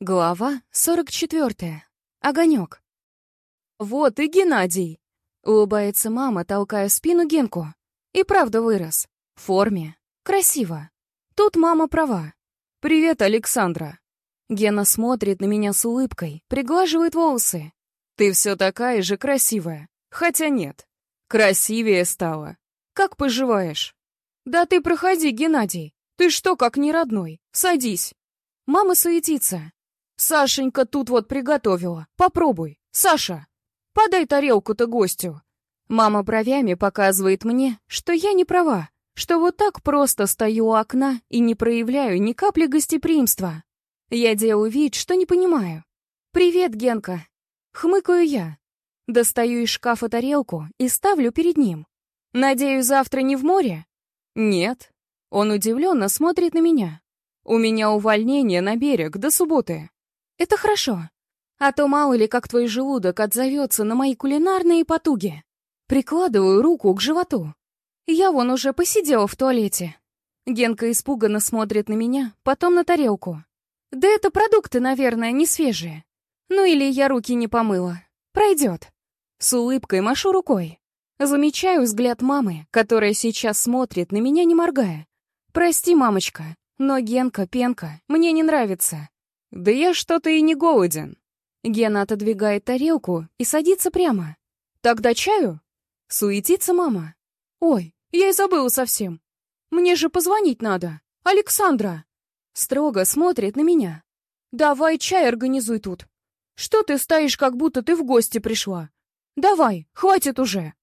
Глава 44. Огонек. «Вот и Геннадий!» — улыбается мама, толкая в спину Генку. И правда вырос. В форме. Красиво. Тут мама права. «Привет, Александра!» Гена смотрит на меня с улыбкой, приглаживает волосы. «Ты все такая же красивая. Хотя нет. Красивее стала. Как поживаешь?» «Да ты проходи, Геннадий. Ты что, как не родной? Садись!» Мама суетится. Сашенька тут вот приготовила. Попробуй. Саша, подай тарелку-то гостю. Мама бровями показывает мне, что я не права, что вот так просто стою у окна и не проявляю ни капли гостеприимства. Я делаю вид, что не понимаю. «Привет, Генка!» Хмыкаю я. Достаю из шкафа тарелку и ставлю перед ним. «Надеюсь, завтра не в море?» «Нет». Он удивленно смотрит на меня. «У меня увольнение на берег до субботы». Это хорошо. А то мало ли как твой желудок отзовется на мои кулинарные потуги. Прикладываю руку к животу. Я вон уже посидела в туалете. Генка испуганно смотрит на меня, потом на тарелку. Да это продукты, наверное, не свежие. Ну или я руки не помыла. Пройдет. С улыбкой машу рукой. Замечаю взгляд мамы, которая сейчас смотрит на меня, не моргая. «Прости, мамочка, но Генка, Пенка, мне не нравится. «Да я что-то и не голоден». Гена отодвигает тарелку и садится прямо. «Тогда чаю?» Суетится мама. «Ой, я и забыла совсем. Мне же позвонить надо. Александра!» Строго смотрит на меня. «Давай чай организуй тут. Что ты стоишь, как будто ты в гости пришла? Давай, хватит уже!»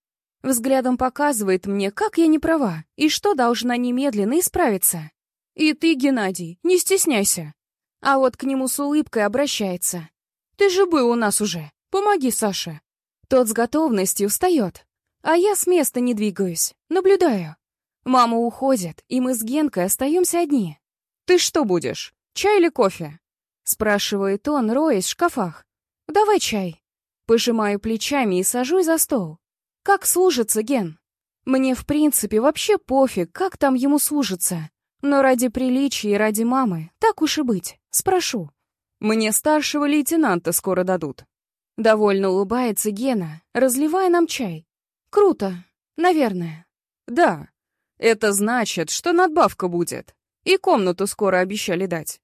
Взглядом показывает мне, как я не права и что должна немедленно исправиться. «И ты, Геннадий, не стесняйся. А вот к нему с улыбкой обращается. «Ты же был у нас уже. Помоги Саше». Тот с готовностью встает. А я с места не двигаюсь. Наблюдаю. Мама уходит, и мы с Генкой остаемся одни. «Ты что будешь? Чай или кофе?» Спрашивает он, роясь в шкафах. «Давай чай». Пожимаю плечами и сажусь за стол. «Как служится, Ген?» Мне, в принципе, вообще пофиг, как там ему служится. Но ради приличия и ради мамы, так уж и быть, спрошу. Мне старшего лейтенанта скоро дадут. Довольно улыбается Гена, разливая нам чай. Круто, наверное. Да, это значит, что надбавка будет. И комнату скоро обещали дать.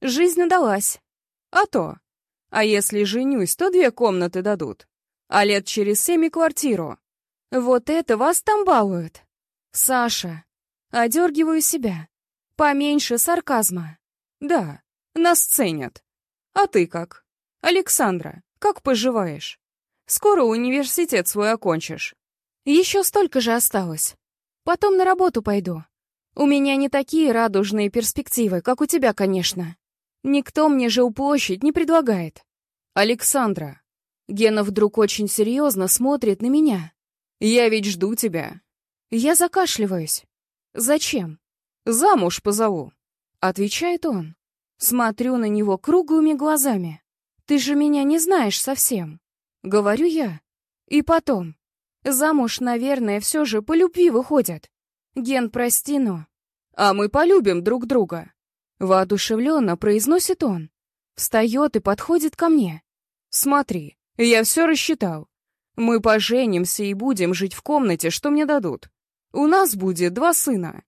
Жизнь надалась. А то. А если женюсь, то две комнаты дадут. А лет через семь и квартиру. Вот это вас там балуют. Саша. Одергиваю себя. Поменьше сарказма. Да, нас ценят. А ты как? Александра, как поживаешь? Скоро университет свой окончишь. Еще столько же осталось. Потом на работу пойду. У меня не такие радужные перспективы, как у тебя, конечно. Никто мне же жилплощадь не предлагает. Александра. Гена вдруг очень серьезно смотрит на меня. Я ведь жду тебя. Я закашливаюсь. Зачем? «Замуж позову», — отвечает он. Смотрю на него круглыми глазами. «Ты же меня не знаешь совсем», — говорю я. И потом. Замуж, наверное, все же по любви выходят. Ген, прости, но... А мы полюбим друг друга. Воодушевленно произносит он. Встает и подходит ко мне. Смотри, я все рассчитал. Мы поженимся и будем жить в комнате, что мне дадут. У нас будет два сына.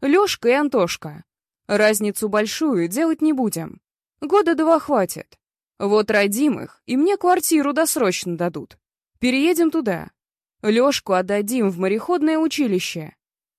Лёшка и Антошка. Разницу большую делать не будем. Года два хватит. Вот родим их, и мне квартиру досрочно дадут. Переедем туда. Лёшку отдадим в мореходное училище,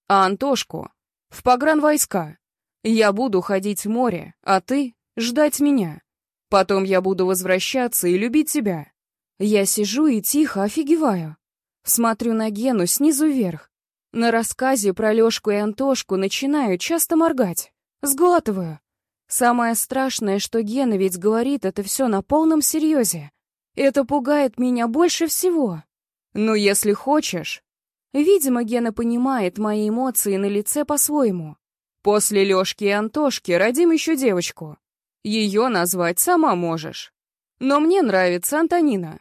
а Антошку — в погранвойска. Я буду ходить в море, а ты — ждать меня. Потом я буду возвращаться и любить тебя. Я сижу и тихо офигеваю. Смотрю на Гену снизу вверх. На рассказе про Лёшку и Антошку начинаю часто моргать. Сглатываю. Самое страшное, что Гена ведь говорит это все на полном серьезе. Это пугает меня больше всего. Ну, если хочешь. Видимо, Гена понимает мои эмоции на лице по-своему. После Лёшки и Антошки родим еще девочку. Ее назвать сама можешь. Но мне нравится Антонина.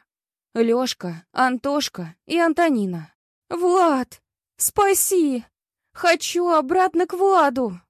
Лёшка, Антошка и Антонина. Влад! «Спаси! Хочу обратно к Владу!»